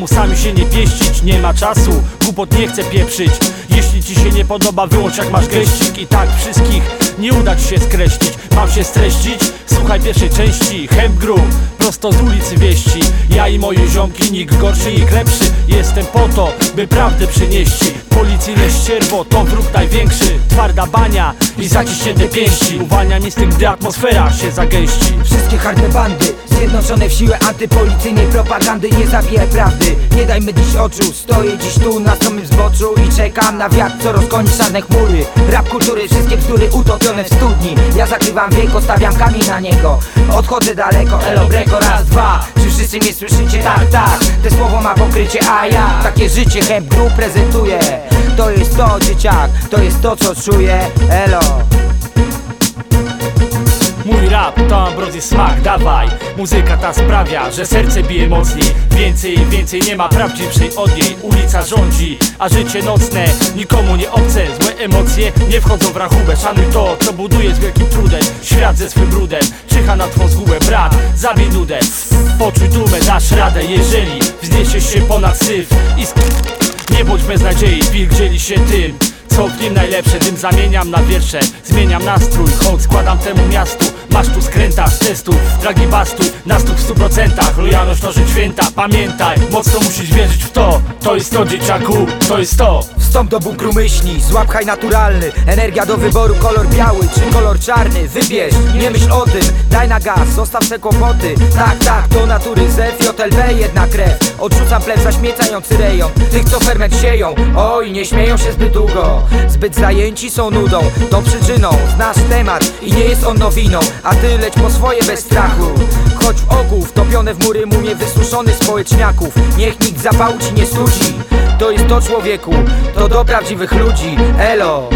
lamusami się nie pieścić. Nie ma czasu, głupot nie chcę pieprzyć. Jeśli ci się nie podoba, wyłącz jak masz geścik I tak wszystkich nie uda ci się skreślić. Mam się streścić? Słuchaj pierwszej części. Hemp Group, prosto z ulicy wieści. Ja i moje ziomki, nikt gorszy, nikt lepszy. Jestem po to, by prawdę przynieść. Policyjne ścierwo, to wróg największy. Twarda bania i zaciśnięte pięści. Uwalnia instynkt, gdy atmosfera się zagęści. Wszystkie harde bandy Zjednoczone w siłę antypolicyjnej propagandy Nie zabijaj prawdy, nie dajmy dziś oczu Stoję dziś tu na samym zboczu I czekam na wiatr, co rozgoni czarne chmury. Rap kultury, wszystkie bzdury utopione w studni. Ja zakrywam wieko, stawiam kamień na niego. Odchodzę daleko, elo breko, raz, dwa. Czy wszyscy mnie słyszycie? Tak, tak. Te słowo ma pokrycie, a ja Takie życie Hemp Group prezentuje To jest to, dzieciak, to jest to, co czuję. Elo Mój rap to ambrozji smak, dawaj. Muzyka ta sprawia, że serce bije mocniej. Więcej więcej nie ma prawdziwszej od niej. Ulica rządzi, a życie nocne Nikomu nie obce, złe emocje Nie wchodzą w rachubę, szanuj to, co buduje z wielkim trudem. Świat ze swym brudem, czyha na twą zgubę. Brat, zabij nudę, poczuj dumę Dasz radę, jeżeli wzniesiesz się ponad syf. I sk- nie bądź bez nadziei, wilk dzieli się tym co w nim najlepsze, dym zamieniam na wiersze. Zmieniam nastrój, hołd składam temu miastu. Masz tu skręta z testów, dragi bastuj Na stóp w stu procentach, lojalność to żyć święta. Pamiętaj, mocno musisz wierzyć w to. To jest to dzieciaku, to jest to Wstąp do bunkru myśli, złap haj naturalny. Energia do wyboru, kolor biały czy kolor czarny. Wybierz, nie myśl o tym, daj na gaz, zostaw se kłopoty. Tak, tak, do natury zew, JLB jedna krew. Odrzucam pleb zaśmiecający rejon. Tych co ferment sieją, oj nie śmieją się zbyt długo. Zbyt zajęci są nudą, to przyczyną Znasz temat i nie jest on nowiną A ty leć po swoje bez strachu Chodź w oku, wtopione w mury mumie wysuszonych społeczniaków Niech nikt zapału ci nie studzi. To jest to człowieku, to do prawdziwych ludzi. Elo